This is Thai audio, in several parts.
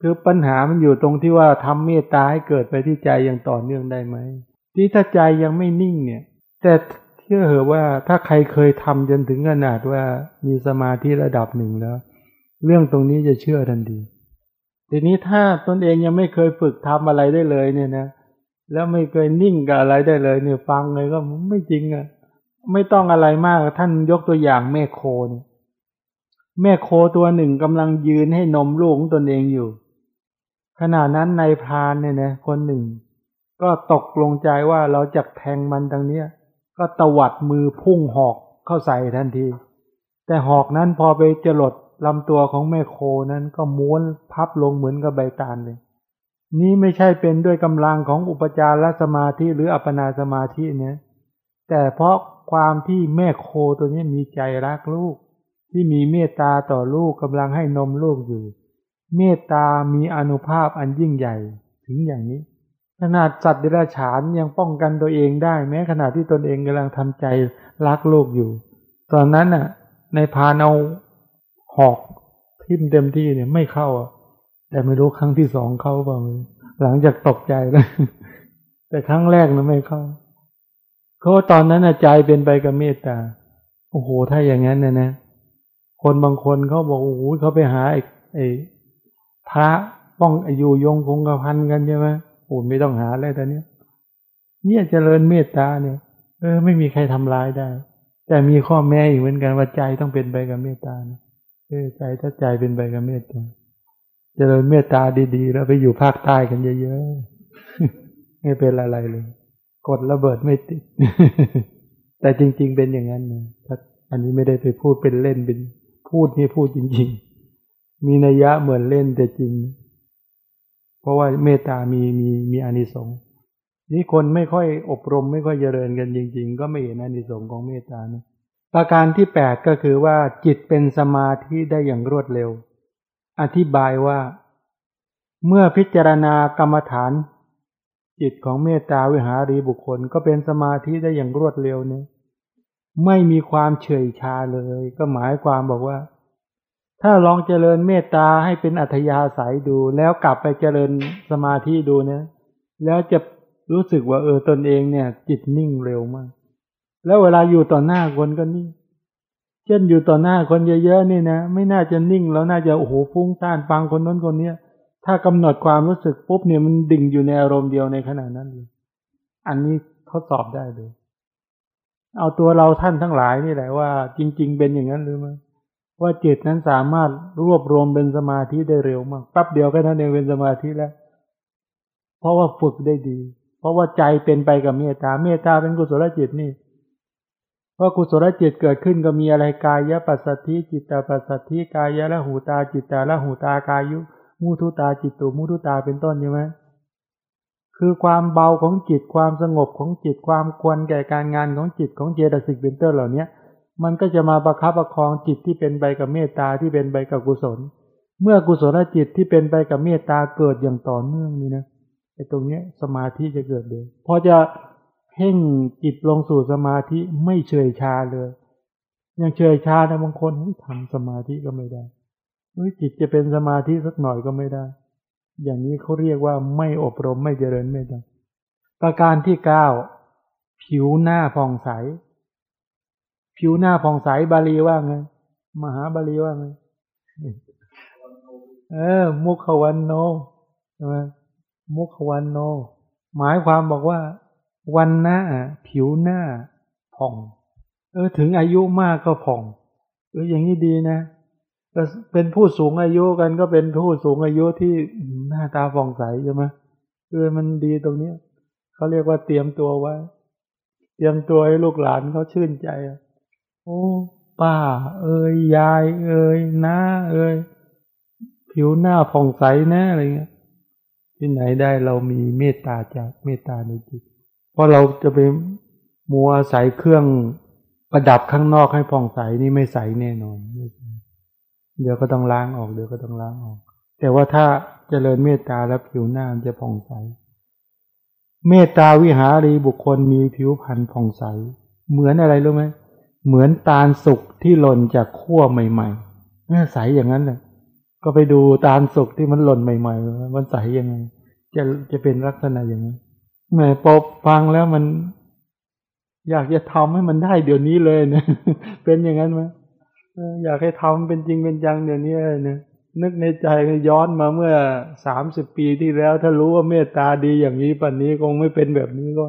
คือปัญหามันอยู่ตรงที่ว่าทำเมตตาให้เกิดไปที่ใจอย่างต่อเนื่องได้ไหมที่ถ้าใจยังไม่นิ่งเนี่ย แต่เชื่อเหอะว่าถ้าใครเคยทำจนถึงขนาดว่ามีสมาธิระดับหนึ่งแล้ว เรื่องตรงนี้จะเชื่อทันทีทีนี้ถ้าตนเองยังไม่เคยฝึกทำอะไรได้เลยเนี่ยนะแล้วไม่เคยนิ่งกับอะไรได้เลย เนี่ยฟังเลยก็ไม่จริงอะ่ะไม่ต้องอะไรมากท่านยกตัวอย่างแม่โคเนี่ยแม่โคตัวหนึ่งกำลังยืนให้นมลูกของตนเองอยู่ ขณะนั้นนายพรานเนี่ยนะคนหนึ่ง ก็ตกลงใจว่าเราจะแทงมันทางเนี้ย ก็ตวัดมือพุ่งหอกเข้าใส่ทันที แต่หอกนั้นพอไปจรดลำตัวของแม่โคนั้นก็ม้วนพับลงเหมือนกับใบตาลเลย นี้ไม่ใช่เป็นด้วยกำลังของอุปจารสมาธิหรืออัปนาสมาธิเนี่ยแต่เพราะความที่แม่โคตัวนี้มีใจรักลูก ที่มีเมตตาต่อลูกกำลังให้นมลูกอยู่ เมตตามีอนุภาพอันยิ่งใหญ่ถึงอย่างนี้ ขนาดสัตว์เดรัจฉานยังป้องกันตัวเองได้ แม้ขณะที่ตนเองกำลังทำใจรักโลกอยู่ ตอนนั้นน่ะ ในพานเอาหอกทิ่มเต็มที่เนี่ยไม่เข้าอะแต่ไม่รู้ครั้งที่สองเข้าเปล่าหลังจากตกใจแล้วแต่ครั้งแรกนะไม่เข้าเขาตอนนั้นใจเป็นไปกับเมตตา โอ้โห ถ้าอย่างนั้นนะนะ คนบางคนเขาบอกโอ้โหเขาไปหาไอ้ไอ้ พระป้องอายุยงคงกระพันกันใช่ไหมโอ้ไม่ต้องหาแล้วตอนนี้เนี่ยเจริญเมตตาเนี่ย เออ ไม่มีใครทำร้ายได้ แต่มีข้อแม้อีกเหมือนกันว่าใจต้องเป็นไปกับเมตตานะเออใจถ้าใจเป็นไปกับเมตตาเจริญเมตตาดีๆ แล้วไปอยู่ภาคใต้กันเยอะๆไม่เป็นอะไรเลย กดระเบิดไม่ติด แต่จริง ๆ เป็นอย่างนั้นนะถ้าอันนี้ไม่ได้ไปพูดเป็นเล่นเป็นพูดนี่พูดจริง ๆ มีนัยยะเหมือนเล่นแต่จริง เพราะว่าเมตตามีมีมีอานิสงส์นี่คนไม่ค่อยอบรมไม่ค่อยเจริญกันจริง ๆ ก็ไม่เห็นอานิสงส์ของเมตตานะประการที่แปดก็คือว่าจิตเป็นสมาธิได้อย่างรวดเร็ว อธิบายว่า เมื่อพิจารณากรรมฐาน จิตของเมตตาวิหารีบุคคล ก็เป็นสมาธิได้อย่างรวดเร็วเนี่ยไม่มีความเฉยชาเลย ก็หมายความบอกว่า ถ้าลองเจริญเมตตาให้เป็นอัธยาศัยดู แล้วกลับไปเจริญสมาธิดูเนี่ยแล้วจะรู้สึกว่าเออตนเองเนี่ย จิตนิ่งเร็วมาก แล้วเวลาอยู่ต่อหน้าคนก็นิ่ง เช่นอยู่ต่อหน้าคนเยอะๆนี่นะไม่น่าจะนิ่งแล้วน่าจะโอ้โหฟุ้งซ่านฟังคนนั้นคนเนี้ยถ้ากำหนดความรู้สึกปุ๊บเนี่ยมันดิ่งอยู่ในอารมณ์เดียวในขณะนั้นเลยอันนี้ทดสอบได้เลย เอาตัวเราท่านทั้งหลายนี่แหละว่า จริง ๆ เป็นอย่างนั้นหรือไม่ ว่าจิตนั้นสามารถรวบรวมเป็นสมาธิได้เร็วมากแป๊บเดียวก็ท่านเองเป็นสมาธิแล้ว เพราะว่าฝึกได้ดี เพราะว่าใจเป็นไปกับเมตตาเมตตาเป็นกุศลจิตนี่ว่ากุศลจิตเกิดขึ้นก็มีอะไรกายปัสสัทธิจิตตปัสสัทธิกายละหูตาจิตตาละหูตากายุมุทุตาจิตตุมุทุตาเป็นต้นใช่ไหมคือความเบาของจิตความสงบของจิตความควรแก่การงานของจิตของเจตสิกเป็นต้นเหล่าเนี้ย มันก็จะมาประคับประคองจิตที่เป็นไปกับเมตตาที่เป็นไปกับกุศล เมื่อกุศลจิตที่เป็นไปกับเมตตาเกิดอย่างต่อเนื่องนี่นะไอ้ตรงเนี้ยสมาธิจะเกิดเลยพอจะเพ่งจิตลงสู่สมาธิไม่เฉยชาเลยยังเฉยชานะบางคนทำสมาธิก็ไม่ได้จิตจะเป็นสมาธิสักหน่อยก็ไม่ได้ อย่างนี้เขาเรียกว่าไม่อบรมไม่เจริญไม่ได้ประการที่เก้าผิวหน้าผ่องใส ผิวหน้าผ่องใสบาลีว่าไงมหาบาลีว่าไงเออ มุขวันโนใช่ไหมมุขวันโน หมายความบอกว่า วันหน้า ผิวหน้าผ่อง เออ ถึงอายุมากก็ผ่อง เอออย่างนี้ดีนะเป็นผู้สูงอายุกันก็เป็นผู้สูงอายุที่หน้าตาผ่องใสใช่ไหมเออมันดีตรงเนี้ยเขาเรียกว่าเตรียมตัวไว้ เตรียมตัวให้ลูกหลานเขาชื่นใจ โอ้ป้า เอ้ยยาย เอ้ยน้าเอ้ยผิวหน้าผ่องใสแน่อะไรเงี้ย ที่ไหนได้เรามีเมตตาจากเมตตาในจิต เพราะเราจะไปมัวใส่เครื่องประดับข้างนอกให้ผ่องใสนี่ไม่ใสแน่นอน เดี๋ยวก็ต้องล้างออกเดี๋ยวก็ต้องล้างออก แต่ว่าถ้าจเจริญเมตตาแล้วผิวหน้าจะผ่องใส เมตตาวิหารีบุคคลมีผิวพรรณผ่องใส เหมือนอะไรรู้ไหมเเหมือนตาลสุกที่หล่นจากขั้วใหม่ๆแม่ใสอย่างนั้นเลยก็ไปดูตาลสุกที่มันหล่นใหม่ๆมันใสยังไง จะจะเป็นลักษณะอย่างนี้แม่ปบฟังแล้วมัน อยากจะทำให้มันได้เดี๋ยวนี้เลยเนะเป็นอย่างนั้นไหมอยากให้ทำเป็นจริงเป็นจังเดี๋ยวนี้เลยเนะนึกในใจก็ย้อนมาเมื่อสามสิบปีที่แล้ว ถ้ารู้ว่าเมตตาดีอย่างนี้ปัจจุบันนี้คงไม่เป็นแบบนี้ก็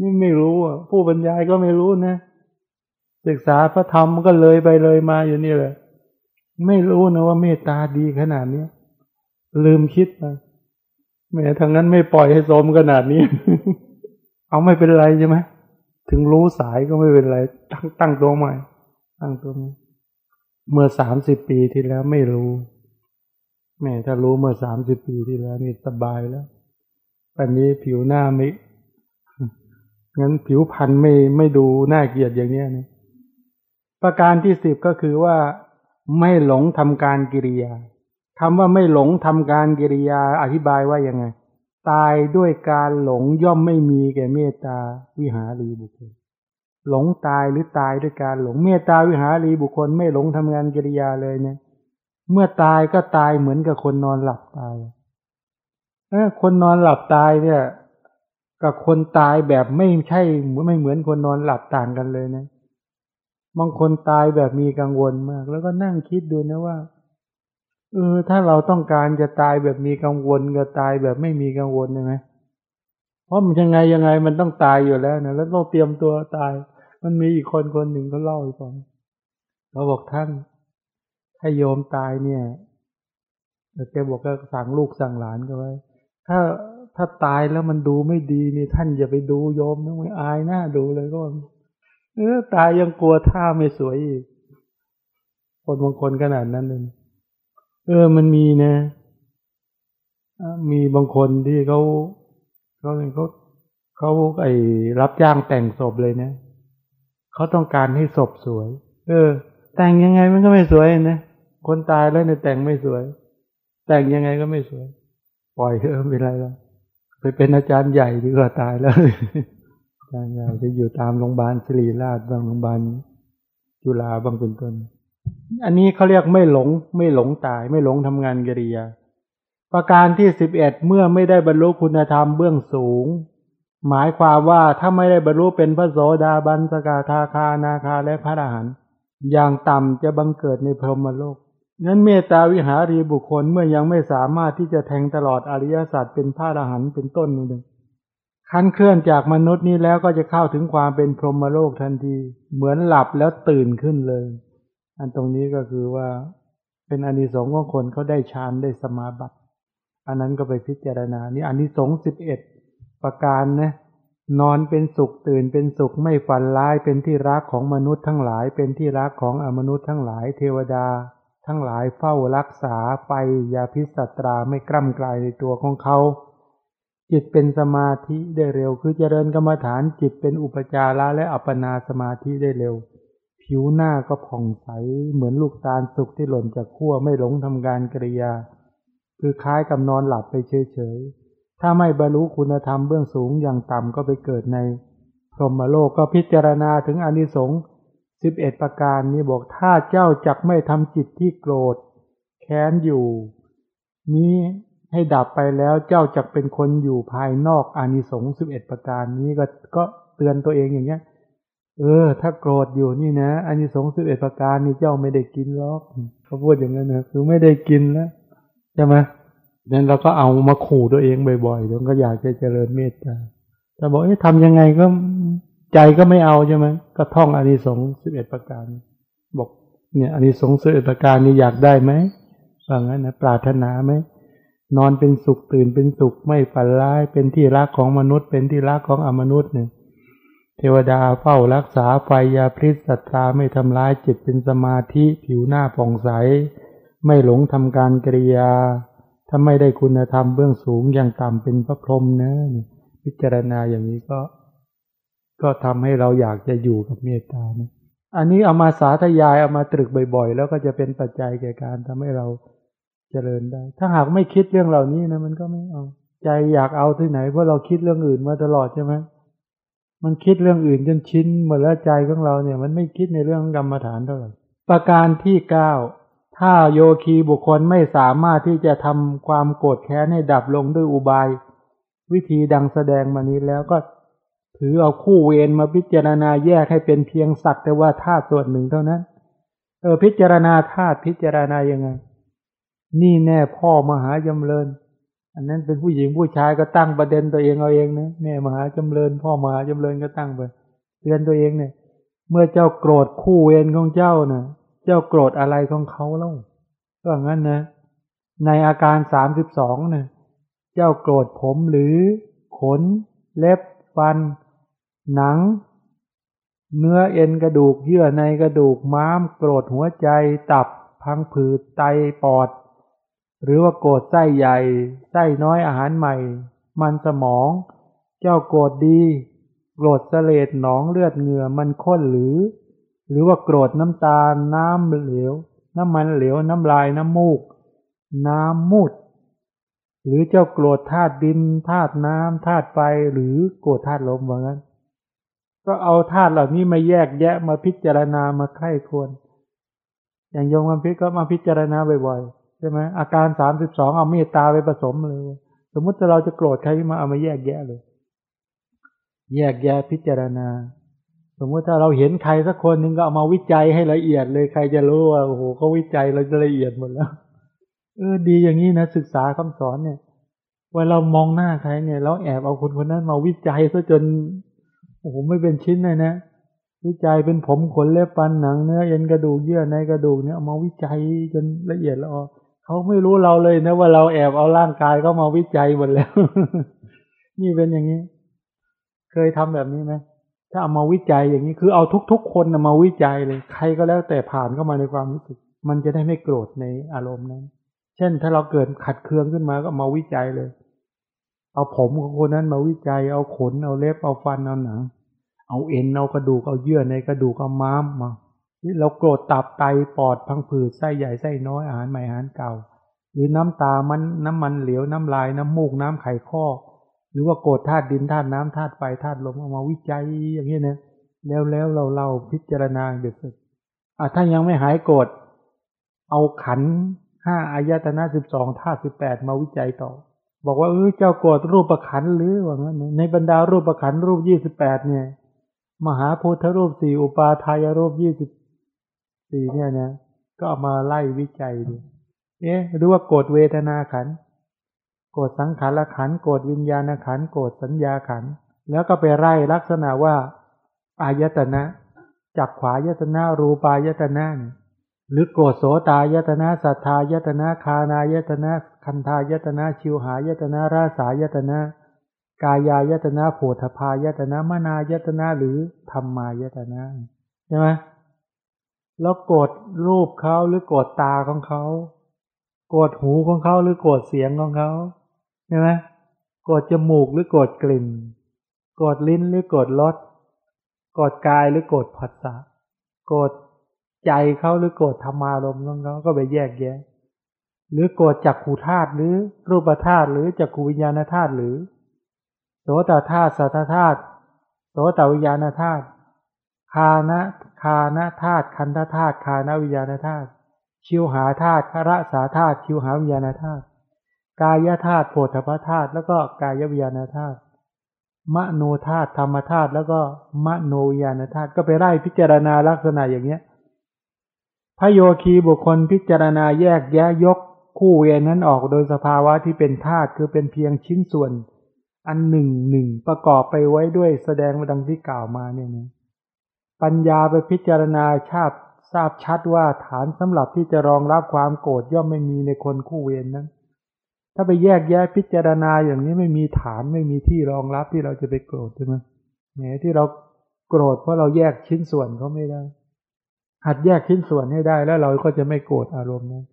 นี่ไม่รู้อะผู้บรรยายก็ไม่รู้นะ ศึกษาพระธรรมก็เลยไปเลยมาอยู่นี่แหละไม่รู้นะว่าเมตตาดีขนาดนี้ลืมคิดไปแม้ทางนั้นไม่ปล่อยให้สมขนาดนี้ เอาไม่เป็นไรใช่ไหมถึงรู้สายก็ไม่เป็นไร ตั้งตั้งตัวใหม่ ตั้งตัวใหม่เมื่อสามสิบปีที่แล้วไม่รู้ แม่ถ้ารู้เมื่อสามสิบปีที่แล้วนี่สบายแล้วปันนี้ผิวหน้าไม่งั้นผิวพันธุ์ไม่ไม่ดูน่าเกลียดอย่างนี้นะ ประการที่สิบก็คือว่าไม่หลงทำการกิริยาคำว่าไม่หลงทำการกิริยาอธิบายว่ายังไง ตายด้วยการหลงย่อมไม่มีแก่เมตตาวิหารีบุคคล หลงตายหรือตายด้วยการหลงเมตตาวิหารีบุคคล ไม่หลงทำงานกิริยาเลยเนี่ย เมื่อตายก็ตายเหมือนกับคนนอนหลับตายเออคนนอนหลับตายเนี่ย กับคนตายแบบไม่ใช่ไม่เหมือนคนนอนหลับต่างกันเลยนะ บางคนตายแบบมีกังวลมาก แล้วก็นั่งคิดดูนะว่า เออ ถ้าเราต้องการจะตายแบบมีกังวลกับตายแบบไม่มีกังวลยังไงเพราะมันยังไงยังไงมันต้องตายอยู่แล้วนะแล้วต้องเตรียมตัวตาย มันมีอีกคนคนหนึ่งเขาเล่าให้ฟังเขาบอกท่านถ้าโยมตายเนี่ยแกบอกก็สั่งลูกสั่งหลานก็ไว้ ถ้าถ้าตายแล้วมันดูไม่ดีนี่ท่านอย่าไปดูโยมนะไม่อายหน้าดูเลยก็ เออตายยังกลัวท่าไม่สวยอีก คนบางคนขนาดนั้นเลยเออมันมีนะ มีบางคนที่เขาเขาเขาเขาไอ้รับจ้างแต่งศพเลยนะเขาต้องการให้ศพสวย เออ แต่งยังไงมันก็ไม่สวยนะคนตายแล้วเนี่ยแต่งไม่สวย แต่งยังไงก็ไม่สวย ปล่อยเถอไม่เป็นไรแล้วไปเป็นอาจารย์ใหญ่ดีกว่าตายแล้ว อาจารย์ใหญ่จะอยู่ตามโรงพยาบาลศิริราชบางโรงพยาบาลจุฬาบางเป็นต้น อันนี้เขาเรียกไม่หลง ไม่หลงตาย ไม่หลงทำงานกิริยา ประการที่สิบเอ็ดเมื่อไม่ได้บรรลุคุณธรรมเบื้องสูง หมายความว่าถ้าไม่ได้บรรลุเป็นพระโสดาบันสกาทาคานาคาและพระอรหันต์อย่างต่ำจะบังเกิดในพรหมโลกนั้นเมตตาวิหารีบุคคลเมื่อยังไม่สามารถที่จะแทงตลอดอริยสัจเป็นพระอรหันต์เป็นต้นนึ่ง ขั้นเคลื่อนจากมนุษย์นี้แล้วก็จะเข้าถึงความเป็นพรหมโลกทันที เหมือนหลับแล้วตื่นขึ้นเลย อันตรงนี้ก็คือว่าเป็นอานิสงส์ของคนเขาได้ฌานได้สมาบัติ อันนั้นก็ไปพิจารณา นี่อานิสงส์สิบเอ็ดประการนะนอนเป็นสุขตื่นเป็นสุขไม่ฝันร้ายเป็นที่รักของมนุษย์ทั้งหลาย เป็นที่รักของอมนุษย์ทั้งหลาย เทวดา ทั้งหลายเฝ้ารักษาไปยาพิสัตราไม่กล้ำกลายในตัวของเขา จิตเป็นสมาธิได้เร็ว คือเจริญกรรมฐานจิตเป็นอุปจาระและอัปปนาสมาธิได้เร็ว ผิวหน้าก็ผ่องใสเหมือนลูกตาลสุกที่หล่นจากขั้วไม่หลงทำการกริยา คือคล้ายกับนอนหลับไปเฉยๆถ้าไม่บรรลุคุณธรรมเบื้องสูงอย่างต่ำก็ไปเกิดในพรหมโลกก็พิจารณาถึงอนิสงส์สิบเอ็ดประการนี้บอกถ้าเจ้าจักไม่ทำจิตที่โกรธแค้นอยู่ นี้ ให้ดับไปแล้วเจ้าจักเป็นคนอยู่ภายนอกอานิสงส์สิบเอ็ดประการนี้ก็ก็เตือนตัวเองอย่างเงี้ย เออ ถ้าโกรธอยู่นี่นะอันนี้สงสิบเอ็ดประการนี่เจ้าไม่ได้กินหรอกเขาพูดอย่างนั้นนะคือไม่ได้กินแล้วใช่ไหมนั้นเราก็เอามาขู่ตัวเองบ่อยๆเดี๋ยวก็อยากจะเจริญเมตตาแต่บอกเอ๊ะทำยังไงก็ใจก็ไม่เอาใช่ไหมก็ท่องอานิสงส์สิบเอ็ดประการ บอก เนี่ยอานิสงส์สิบเอ็ดประการนี้อยากได้ไหมว่างั้นนะปรารถนาไหม นอนเป็นสุขตื่นเป็นสุขไม่ฝันร้าย เป็นที่รักของมนุษย์ เป็นที่รักของอมนุษย์เนี่ยเทวดาเฝ้ารักษาไฟยาพิษศรัทธาไม่ทำร้ายจิตเป็นสมาธิผิวหน้าผ่องใส ไม่หลงทำการกริยา ถ้าไม่ได้คุณธรรมเบื้องสูงอย่างต่ำเป็นพระพรหมนะพิจารณาอย่างนี้ก็ ก็ทำให้เราอยากจะอยู่กับเมตตานะอันนี้เอามาสาธยายเอามาตรึกบ่อยๆ แล้วก็จะเป็นปัจจัยแก่การทำให้เรา เจริญได้ ถ้าหากไม่คิดเรื่องเหล่านี้นะมันก็ไม่เอา ใจอยากเอาที่ไหนเพราะเราคิดเรื่องอื่นมาตลอดใช่ไหมมันคิดเรื่องอื่นจนชินหมดแล้วใจของเราเนี่ย มันไม่คิดในเรื่องกรรมฐานเท่าไหร่ประการที่เก้าถ้าโยคีบุคคลไม่สามารถที่จะทำความโกรธแค้นให้ดับลงด้วยอุบาย วิธีดังแสดงมานี้แล้วก็ถือเอาคู่เวรมาพิจารณาแยกให้เป็นเพียงสักแต่ว่าธาตุส่วนหนึ่งเท่านั้น เออพิจารณาธาตุพิจารณายังไง นี่แน่พ่อมหาจำเริญ อันนั้นเป็นผู้หญิงผู้ชายก็ตั้งประเด็นตัวเองเอาเองนะแม่มหาจำเริญ พ่อมหาจำเริญก็ตั้งไปเตือนตัวเองเนี่ย เมื่อเจ้าโกรธคู่เวรของเจ้านะ่ะ เจ้าโกรธอะไรของเขาเล่าก็งั้นนะ ในอาการสามสิบสองเนี่ยเจ้าโกรธผมหรือ ขน เล็บฟัน หนัง เนื้อเอ็นกระดูกเยื่อในกระดูกม้าม โกรธหัวใจตับพังผืดไตปอด หรือว่าโกรธไส้ใหญ่ไส้น้อยอาหารใหม่ มันสมอง เจ้าโกรธดี โกรธเสลดหนองเลือดเหงื่อมันข้นหรือ หรือว่าโกรธน้ำตาลน้ำเหลว น้ำมันเหลวน้ำลายน้ำมูก น้ำมูด หรือเจ้าโกรธธาตุดินธาตุน้ำธาตุไฟหรือโกรธธาตุลมว่างั้นก็เอาธาตุเหล่านี้มาแยกแยะมาพิจารณามาไข้ควร อย่างโยมมันพิก็มาพิจารณาบ่อยๆ ใช่ไหมอาการสามสิบสองเอาเมตตาไปผสมเลย สมมุติถ้าเราจะโกรธใครมาเอามาแยกแยะเลย แยกแยะพิจารณา สมมุติถ้าเราเห็นใครสักคนหนึ่งก็เอามาวิจัยให้ละเอียดเลยใครจะรู้ว่าโอ้โหเขาวิจัยเราจะละเอียดหมดแล้วเออดีอย่างนี้นะศึกษาคำสอนเนี่ยว่าเรามองหน้าใครเนี่ยเราแอบเอาคนคนนั้นมาวิจัยซะจนโอ้โหไม่เป็นชิ้นเลยนะวิจัยเป็นผมขนเล็บฟันหนังเนื้อเอ็นกระดูกเยื่อในกระดูกเนี่ยเอามาวิจัยจนละเอียดแล้ว เขาไม่รู้เราเลยนะว่าเราแอบเอาร่างกายเขามาวิจัยหมดแล้ว นี่เป็นอย่างนี้ เคยทำแบบนี้ไหมถ้าเอามาวิจัยอย่างนี้คือเอาทุก ๆ คนมาวิจัยเลย ใครก็แล้วแต่ผ่านเข้ามาในความรู้สึก มันจะได้ไม่โกรธในอารมณ์นั้น เช่น ถ้าเราเกิดขัดเคืองขึ้นมาก็มาวิจัยเลย เอาผมของคนนั้นมาวิจัย เอาขน เอาเล็บ เอาฟัน เอาหนัง เอาเอ็น เอากระดูก เอาเยื่อในกระดูก เอาม้ามมา ที่เราโกรธตับไตปอดพังผืดไส้ใหญ่ไส้น้อยอาหารใหม่อาหารเก่า หรือน้ำตามันน้ำมันเหลวน้ำลายน้ำมูกน้ำไข่ข้อ หรือว่าโกรธธาตุดินธาตุน้ำธาตุไฟธาตุลมเอามาวิจัยอย่างนี้นะแล้วแล้วเราเราพิจารณาเด็ดสุดอะถ้ายังไม่หายโกรธเอาขันห้าอายตนะสิบสองธาตุสิบแปดมาวิจัยต่อ บอกว่าเออเจ้าโกรธรูปประขันหรือว่างั้นในบรรดารูปประขันรูปยี่สิบแปดเนี่ย มหาโพธรูปสี่อุปาทายรูปยี่สิบ สี่เนี่ยนะก็เอามาไล่วิจัยดูเอ๊ะรือว่าโกรธเวทนาขันโกรธสังขารขันโกรธวิญญาณขันโกรธสัญญาขันแล้วก็ไปไล่ลักษณะว่า อายตนะจักขวายตนะรูปายตนะหรือโกรธโสตายตนะสัทธายตนะคานายตนะคันธายตนะชิวหายตนะราสายตนะกายายตนะโผฏพายตนะมนายตนะหรือธรรมายตนะใช่ไหม แล้วโกรธรูปเขาหรือโกรธตาของเขา โกรธหูของเขาหรือโกรธเสียงของเขาใช่ไหมโกรธจมูกหรือโกรธกลิ่น โกรธลิ้นหรือโกรธรสโกรธกายหรือโกรธผัสสะโกรธใจเขาหรือโกรธธรรมารมของเขาก็ไปแยกแยะ หรือโกรธจักขูธาตุหรือรูปธาตุหรือจักขูวิญญาณธาตุหรือโสตธาตุสัทธาตุโสตวิญญาณธาตุคานะ คานะธาตุคันธธาตุคานวิญญาณธาตุชิวหาธาตุคระสาธาตุชิวหาวิญญาณธาตุกายธาตุโพธพธาตุแล้วก็กายวิญญาณธาตุมโนธาตุธรรมธาตุแล้วก็มโนวิญญาณธาตุก็ไปไล่พิจารณาลักษณะอย่างเนี้ยพระโยคีบุคคลพิจารณาแยกแยะยกคู่เวรนั้นออกโดยสภาวะที่เป็นธาตุคือเป็นเพียงชิ้นส่วน อันหนึ่งหนึ่งประกอบไปไว้ด้วยแสดงดังที่กล่าวมาเนี่ยนะ ปัญญาไปพิจารณาชาติทราบชัดว่าฐานสำหรับที่จะรองรับความโกรธย่อมไม่มีในคนคู่เวรนนั้น ถ้าไปแยกแยะพิจารณาอย่างนี้ไม่มีฐานไม่มีที่รองรับที่เราจะไปโกรธใช่ไหมแม้ที่เราโกรธเพราะเราแยกชิ้นส่วนเขาไม่ได้ หัดแยกชิ้นส่วนให้ได้แล้วเราก็จะไม่โกรธอารมณ์นั้น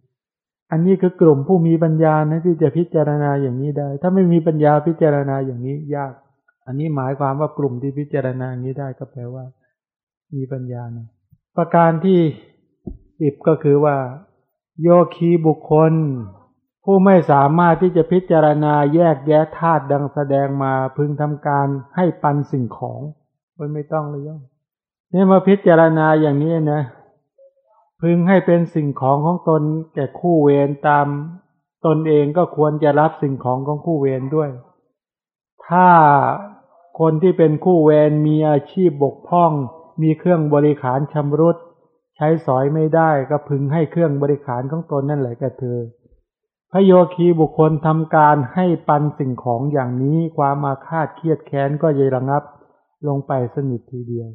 อันนี้คือกลุ่มผู้มีปัญญานะที่จะพิจารณาอย่างนี้ได้ ถ้าไม่มีปัญญาพิจารณาอย่างนี้ยาก อันนี้หมายความว่ากลุ่มที่พิจารณาอย่างนี้ได้ก็แปลว่า มีปัญญานะประการที่สิบก็คือว่า โยคีบุคคล ผู้ไม่สามารถที่จะพิจารณาแยกแยะธาตุดังแสดงมาพึงทำการให้ปันสิ่งของมันไม่ต้องเลยย่อมนี่มาพิจารณาอย่างนี้นะ พึงให้เป็นสิ่งของของตนแก่คู่เวรตามตนเองก็ควรจะรับสิ่งของของคู่เวรด้วย ถ้าคนที่เป็นคู่เวรมีอาชีพบกพร่อง มีเครื่องบริขารชำรุด ใช้สอยไม่ได้ก็พึงให้เครื่องบริขารของตนนั่นแหละแก่เธอพระโยคีบุคคลทำการให้ปันสิ่งของอย่างนี้ความอาฆาตเครียดแค้นก็จะระงับ ลงไปสนิททีเดียว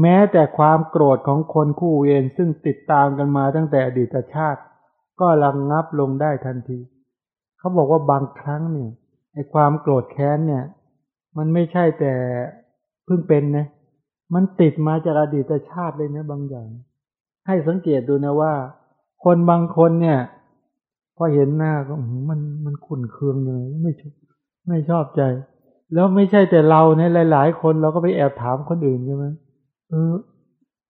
แม้แต่ความโกรธของคนคู่เวรซึ่งติดตามกันมาตั้งแต่อดีตชาติ ก็ระงับลงได้ทันที เขาบอกว่าบางครั้งเนี่ยไอ้ความโกรธแค้นเนี่ย มันไม่ใช่แต่เพิ่งเป็นนะ มันติดมาจากอดีตชาติเลยนะบางอย่าง ให้สังเกตดูนะว่า คนบางคนเนี่ย พอเห็นหน้าก็มันมันขุ่นเคืองยังไงไม่ชอบไม่ชอบใจ แล้วไม่ใช่แต่เราเนี่ยหลาย ๆ คนเราก็ไปแอบถามคนอื่นใช่ไหมเออ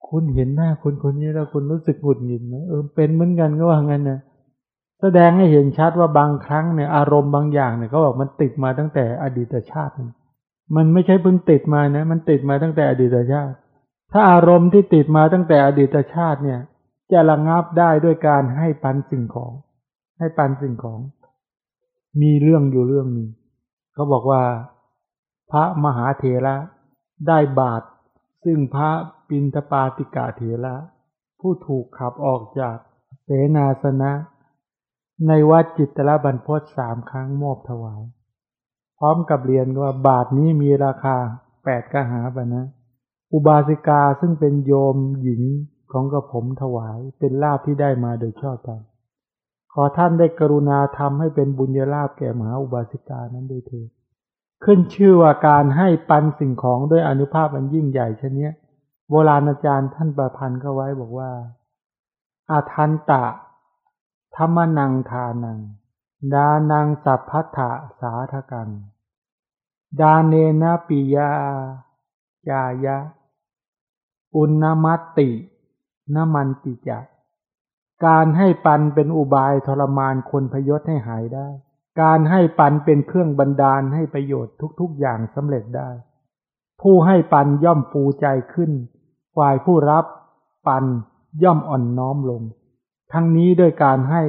คุณเห็นหน้าคนคนนี้แล้วคุณรู้สึกหงุดหงิดไหมเออเป็นเหมือนกันก็ว่างั้นนะแสดงให้เห็นชัดว่าบางครั้งเนี่ยอารมณ์บางอย่างเนี่ยเขาบอกมันติดมาตั้งแต่อดีตชาติ มันไม่ใช่เพิ่งติดมานะ มันติดมาตั้งแต่อดีตชาติ ถ้าอารมณ์ที่ติดมาตั้งแต่อดีตชาติเนี่ย จะระงับได้ด้วยการให้ปันสิ่งของ ให้ปันสิ่งของ มีเรื่องอยู่เรื่องหนึ่งเขาบอกว่า พระมหาเถระได้บาตรซึ่งพระปินทปาติกาเถระผู้ถูกขับออกจากเสนาสนะ ในวัดจิตรบรรพตสามครั้งมอบถวาย พร้อมกับเรียนว่าบาทนี้มีราคาแปดกหาบนะ อุบาสิกาซึ่งเป็นโยมหญิงของกระผมถวายเป็นลาภที่ได้มาโดยชอบธรรมขอท่านได้กรุณาทำให้เป็นบุญญาลาภแก่มหาอุบาสิกานั้นด้วยเถิดขึ้นชื่อว่าการให้ปันสิ่งของด้วยอนุภาพอันยิ่งใหญ่เช่นนี้โบราณอาจารย์ท่านประพันธ์ก็ไว้บอกว่า อาทันตะธรรมนังทานัง ดานังสัพพัทธะสาธกัง ดาเนนะปิยาจายะ อุณมัตตินมันติจักการให้ปันเป็นอุบายทรมานคนพยศให้หายได้ การให้ปันเป็นเครื่องบันดาลให้ประโยชน์ทุก ๆ อย่างสำเร็จได้ ผู้ให้ปันย่อมฟูใจขึ้น ฝ่ายผู้รับปันย่อมอ่อนน้อมลง ทั้งนี้ด้วยการให้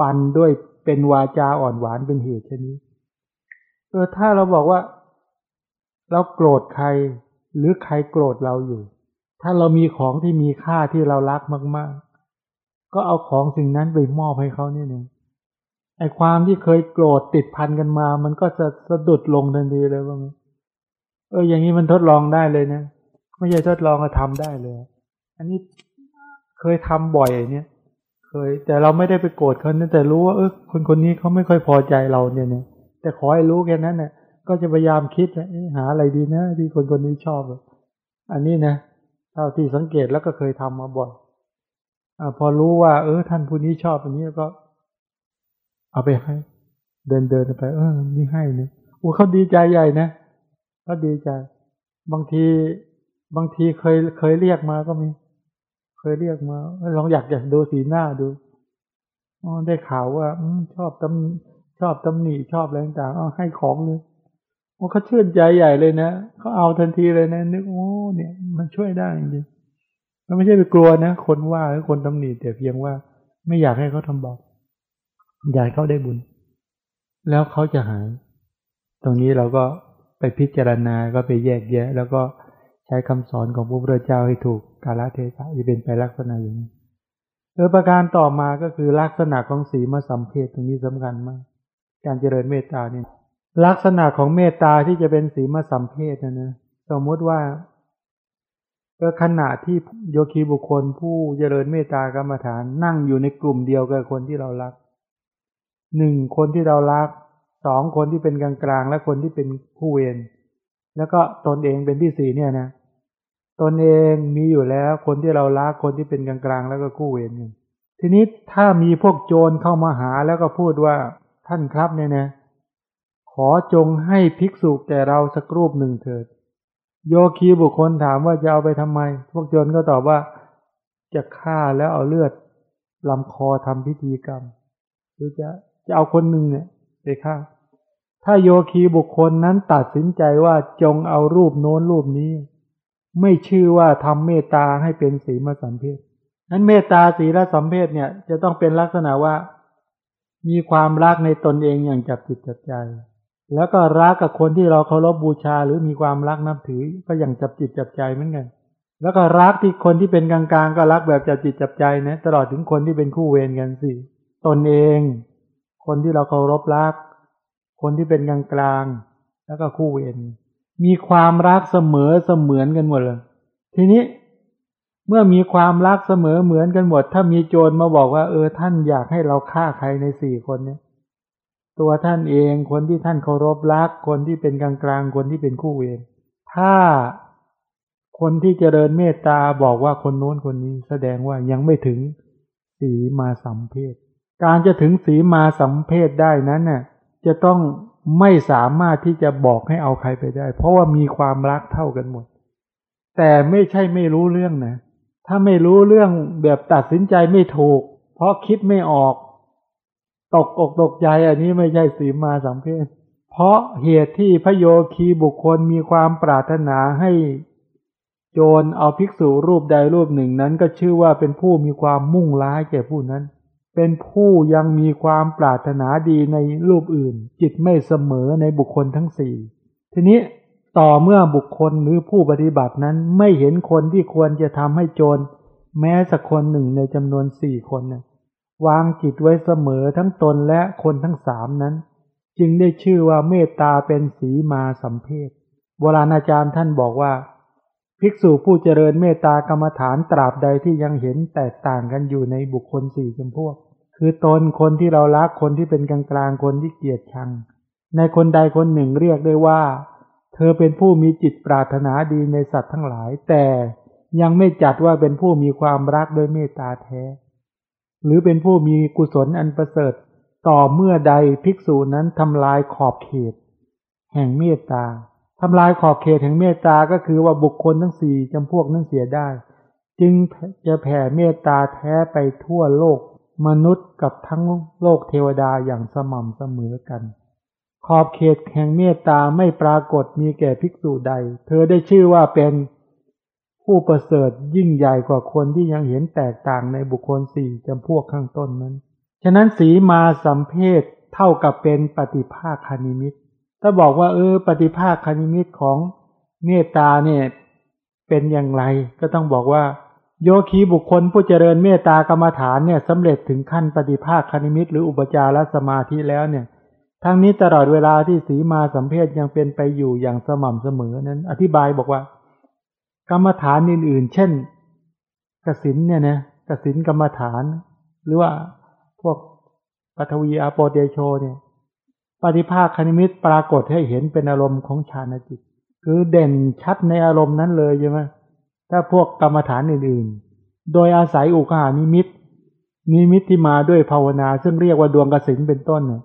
ปันด้วย เป็นวาจาอ่อนหวานเป็นเหตุชนี้เออถ้าเราบอกว่า เราโกรธใคร หรือใครโกรธเราอยู่ ถ้าเรามีของที่มีค่าที่เรารักมาก ๆ ก็เอาของสิ่งนั้นไปมอบให้เขาเนี่ยนึงไอ้ความที่เคยโกรธติดพันกันมา มันก็จะสะดุดลงทันทีเลยว่าเออ อย่างนี้มันทดลองได้เลยนะไม่ใช่ทดลองก็ทำได้เลย อันนี้เคยทำบ่อยเนี่ย เคย แต่เราไม่ได้ไปโกรธเขานะแต่รู้ว่าเออคนคนนี้เขาไม่ค่อยพอใจเราเนี่ยเนี่ยแต่ขอให้รู้แค่นั้นเนี่ยก็จะพยายามคิดหาอะไรดีนะที่คนคนนี้ชอบ อันนี้นะเท่าที่สังเกตแล้วก็เคยทำมาบ่อยอพอรู้ว่า เออ ท่านผู้นี้ชอบอันนี้ก็ เอาไปให้ เดินเดินไป เออ นี่ให้เนี่ยโอ้เขาดีใจใหญ่นะเขาดีใจ บางที บางทีเคยเคยเรียกมาก็มี เคยเรียกมาลองอยากอยากดูสีหน้าดูอ๋อได้ข่าวว่าอชอบตำชอบตำหนิชอบอะไรต่างๆอ๋อให้ของเลยโอ้เขาชื่นใจใหญ่เลยนะเขาเอาทันทีเลยนะนึกโอ้เนี่ย มันช่วยได้จริงๆมันไม่ใช่ไปกลัวนะคนว่าหรือคนตำหนิแต่เพียงว่า ไม่อยากให้เขาทำบาปอยากเขาได้บุญ แล้วเขาจะหาย ตรงนี้เราก็ไปพิจารณาก็ไปแยกแยะ แล้วก็ใช้คำสอนของพระพุทธเจ้าให้ถูก กาลเทศะจะเป็นไปลักษณะอย่างนี้เออประการต่อมาก็คือลักษณะของสีมาสัมเพศตรงนี้สำคัญมาก การเจริญเมตตาเนี่ยลักษณะของเมตตาที่จะเป็นสีมาสัมเพศนะนะสมมติว่าเออขณะที่โยคีบุคคลผู้เจริญเมตตากรรมฐานนั่งอยู่ในกลุ่มเดียวกับคนที่เรารักหนึ่งคนที่เรารักสองคนที่เป็นกลางกลางและคนที่เป็นผู้เวรแล้วก็ตนเองเป็นที่สี่เนี่ยนะ ตนเองมีอยู่แล้วคนที่เรารักคนที่เป็นกลางกลางแล้วก็คู่เวรกันทีนี้ถ้ามีพวกโจรเข้ามาหาแล้วก็พูดว่าท่านครับเนี่ยนะขอจงให้ภิกษุแก่เราสักรูปหนึ่งเถิด โยคีบุคคลถามว่าจะเอาไปทำไม พวกโจรก็ตอบว่า จะฆ่าแล้วเอาเลือดลำคอทำพิธีกรรม หรือจะจะเอาคนหนึ่งเนี่ยไปฆ่าถ้าโยคีบุคคลนั้นตัดสินใจว่าจงเอารูปโน้นรูปนี้ ไม่ชื่อว่าทำเมตตาให้เป็นสีมาสัมเพศนั้นเมตตาสีละสัมเพศเนี่ย จะต้องเป็นลักษณะว่า มีความรักในตนเองอย่างจับจิตจับใจ แล้วก็รักกับคนที่เราเคารพบูชา หรือมีความรักนับถือก็อย่างจับจิตจับใจเหมือนกัน แล้วก็รักที่คนที่เป็นกลางๆ ก็รักแบบจับจิตจับใจนะตลอดถึงคนที่เป็นคู่เวรกันสิตนเอง คนที่เราเคารพรัก คนที่เป็นกลางๆแล้วก็คู่เวร มีความรักเสมอเสมือนกันหมดเลย ทีนี้เมื่อมีความรักเสมอเหมือนกันหมด ถ้ามีโจรมาบอกว่า เออท่านอยากให้เราฆ่าใครในสี่คนเนี้ยตัวท่านเองคนที่ท่านเคารพรัก คนที่เป็นกลางกลางคนที่เป็นคู่เวรถ้าคนที่เจริญเมตตาบอกว่าคนโน้นคนนี้แสดงว่ายังไม่ถึงสีมาสัมเพศการจะถึงสีมาสัมเพศได้นั้นน่ะ จะต้อง ไม่สามารถที่จะบอกให้เอาใครไปได้ เพราะว่ามีความรักเท่ากันหมด แต่ไม่ใช่ไม่รู้เรื่องนะ ถ้าไม่รู้เรื่องแบบตัดสินใจไม่ถูก เพราะคิดไม่ออก ตกอกตกใจอันนี้ไม่ใช่สีมาสัมเพศเพราะเหตุที่พระโยคีบุคคลมีความปรารถนาให้โจรเอาภิกษุรูปใดรูปหนึ่งนั้นก็ชื่อว่าเป็นผู้มีความมุ่งร้ายแก่ผู้นั้น เป็นผู้ยังมีความปรารถนาดีในรูปอื่น จิตไม่เสมอในบุคคลทั้งสี่ทีนี้ต่อเมื่อบุคคลหรือผู้ปฏิบัตินั้นไม่เห็นคนที่ควรจะทำให้โจร แม้สักคนหนึ่งในจำนวนสี่คนนะวางจิตไว้เสมอทั้งตนและคนทั้งสามนั้น จึงได้ชื่อว่าเมตตาเป็นสีมาสัมเพศโบราณอาจารย์ท่านบอกว่า ภิกษุผู้เจริญเมตตากรรมฐานตราบใดที่ยังเห็นแตกต่างกันอยู่ในบุคคลสี่จำพวก คือตนคนที่เรารักคนที่เป็นกลางกลางคนที่เกลียดชัง ในคนใดคนหนึ่งเรียกได้ว่า เธอเป็นผู้มีจิตปรารถนาดีในสัตว์ทั้งหลาย แต่ยังไม่จัดว่าเป็นผู้มีความรักโดยเมตตาแท้ หรือเป็นผู้มีกุศลอันประเสริฐ ต่อเมื่อใดภิกษุนั้นทำลายขอบเขต แห่งเมตตา ทำลายขอบเขตแห่งเมตตาก็คือว่าบุคคลทั้งสี่จำพวกนั้นเสียได้ จึงจะแผ่เมตตาแท้ไปทั่วโลกมนุษย์กับทั้งโลกเทวดาอย่างสม่ำเสมอกัน ขอบเขตแห่งเมตตาไม่ปรากฏมีแก่ภิกษุใด เธอได้ชื่อว่าเป็นผู้ประเสริฐยิ่งใหญ่กว่าคนที่ยังเห็นแตกต่างในบุคคลสี่จำพวกข้างต้นนั้น ฉะนั้นสีมาสัมเพศเท่ากับเป็นปฏิภาคคณิมิต ถ้าบอกว่า เออ ปฏิภาคคณิมิตของเมตตาเนี่ยเป็นอย่างไร ก็ต้องบอกว่า โยคีบุคคลผู้เจริญเมตตากรรมฐานเนี่ยสำเร็จถึงขั้นปฏิภาคคณิมิตหรืออุปจารสมาธิแล้วเนี่ย ทั้งนี้ตลอดเวลาที่สีมาสัมเพศยังเป็นไปอยู่อย่างสม่ำเสมอนั้น อธิบายบอกว่า กรรมฐานอื่น ๆ เช่นกสินเนี่ยนะกสินกรรมฐาน หรือว่าพวกปัทวีอาโปเตโชเนี่ย ปฏิภาคนิมิตปรากฏให้เห็นเป็นอารมณ์ของฌานจิต คือเด่นชัดในอารมณ์นั้นเลยใช่ไหมถ้าพวกกรรมฐานอื่นๆ โดยอาศัยอุคคหนิมิต นิมิตที่มาด้วยภาวนา ซึ่งเรียกว่าดวงกสิณเป็นต้นเนี่ย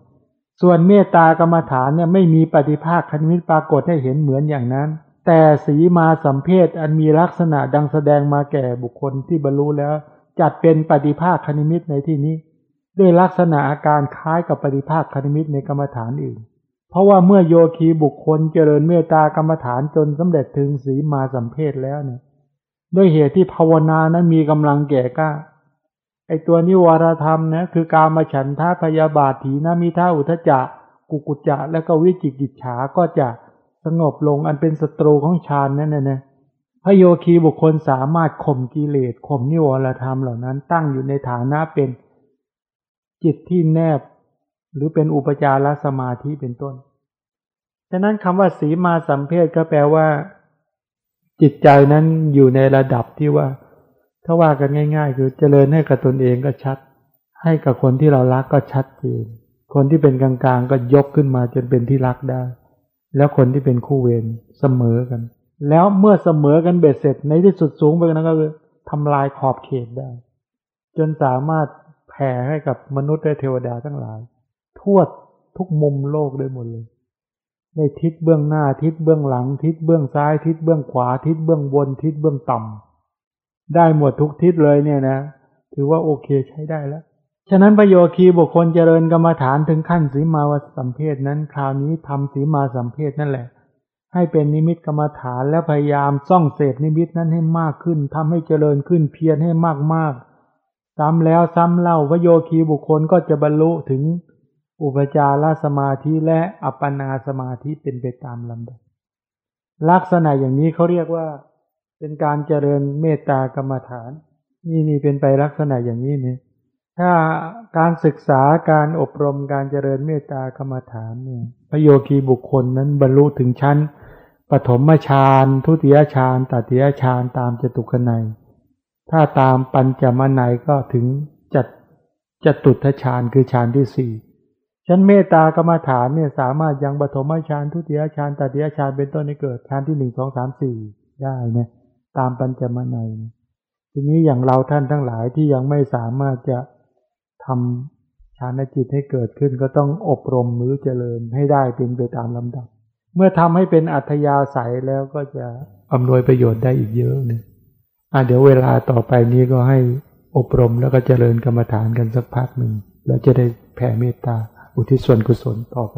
ส่วนเมตตากรรมฐานเนี่ยไม่มีปฏิภาคนิมิตปรากฏให้เห็นเหมือนอย่างนั้น แต่สีมาสัมเภทอันมีลักษณะดังแสดงมาแก่บุคคลที่บรรลุแล้ว จัดเป็นปฏิภาคนิมิตในที่นี้ ด้วยลักษณะอาการคล้ายกับปฏิภาคคณิมิตในกรรมฐานอื่น เพราะว่าเมื่อโยคีบุคคลเจริญเมตตากรรมฐานจนสำเร็จถึงสีมาสัมเพศแล้วเนี่ย ด้วยเหตุที่ภาวนานั้นมีกำลังแก่กล้าไอตัวนิวรธรรมนะคือการมาฉันท่าพยาบาทถีนามิท่าอุทจะกุกุจจะ และก็วิจิกิจฉาก็จะสงบลงอันเป็นศัตรูของฌานนั่นนะนะพระโยคีบุคคลสามารถข่มกิเลสข่มนิวรธรรมเหล่านั้นตั้งอยู่ในฐานะเป็น จิตที่แนบ หรือเป็นอุปจารสมาธิเป็นต้น ฉะนั้นคำว่าสีมาสัมเพศก็แปลว่า จิตใจนั้นอยู่ในระดับที่ว่า ถ้าว่ากันง่าย ๆ คือเจริญให้กับตนเองก็ชัด ให้กับคนที่เรารักก็ชัดเจนคนที่เป็นกลางๆก็ยกขึ้นมาจนเป็นที่รักได้ แล้วคนที่เป็นคู่เวรเสมอกัน แล้วเมื่อเสมอกันเบ็ดเสร็จในที่สุดสูงไปนั้นก็คือทำลายขอบเขตได้ จนสามารถ แผ่ให้กับมนุษย์และเทวดาทั้งหลาย ทั่วทุกมุมโลกได้หมดเลยในทิศเบื้องหน้าทิศเบื้องหลัง ทิศเบื้องซ้าย ทิศเบื้องขวา ทิศเบื้องบน ทิศเบื้องต่ำได้หมดทุกทิศเลยเนี่ยนะ ถือว่าโอเคใช้ได้แล้ว ฉะนั้นประโยคีบุคคลเจริญกรรมฐานถึงขั้นสีมาวสัมเพศนั้น คราวนี้ทำสีมาสัมเพศนั่นแหละ ให้เป็นนิมิตกรรมฐานแล้วพยายามซ่องเสพนิมิตนั้นให้มากขึ้นทำให้เจริญขึ้นเพียรให้มากมาก ซ้ำแล้วซ้ำเล่าพระโยคีบุคคลก็จะบรรลุถึงอุปจารสมาธิและอัปปนาสมาธิเป็นไปตามลำดับ ลักษณะอย่างนี้เขาเรียกว่า เป็นการเจริญเมตตากรรมฐาน นี่นี่เป็นไปลักษณะอย่างนี้นี่ถ้าการศึกษาการอบรมการเจริญเมตตากรรมฐานเนี่ยพระโยคีบุคคลนั้นบรรลุถึงชั้นปฐมฌานทุติยฌานตติยฌานตามจตุกนัย ถ้าตามปัญจมนัยก็ถึงจัดจตุทฌานคือฌานที่สี่ชั้นเมตตากรรมฐานเนี่ยสามารถยังปฐมฌานทุติยฌานตติยฌานเป็นต้นให้เกิดฌานที่หนึ่งสองสามสี่ได้นะตามปัญจมนัยทีนี้อย่างเราท่านทั้งหลายที่ยังไม่สามารถจะทำฌานจิตให้เกิดขึ้นก็ต้องอบรมหรือเจริญให้ได้เป็นไปตามลำดับ เมื่อทำให้เป็นอัธยาศัยแล้วก็จะอำนวยประโยชน์ได้อีกเยอะเลย อะเดี๋ยวเวลาต่อไปนี้ก็ให้อบรมแล้วก็เจริญกรรมฐานกันสักพักหนึ่งแล้วจะได้แผ่เมตตาอุทิศส่วนกุศลต่อไป